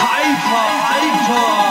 Hyper, Hyper.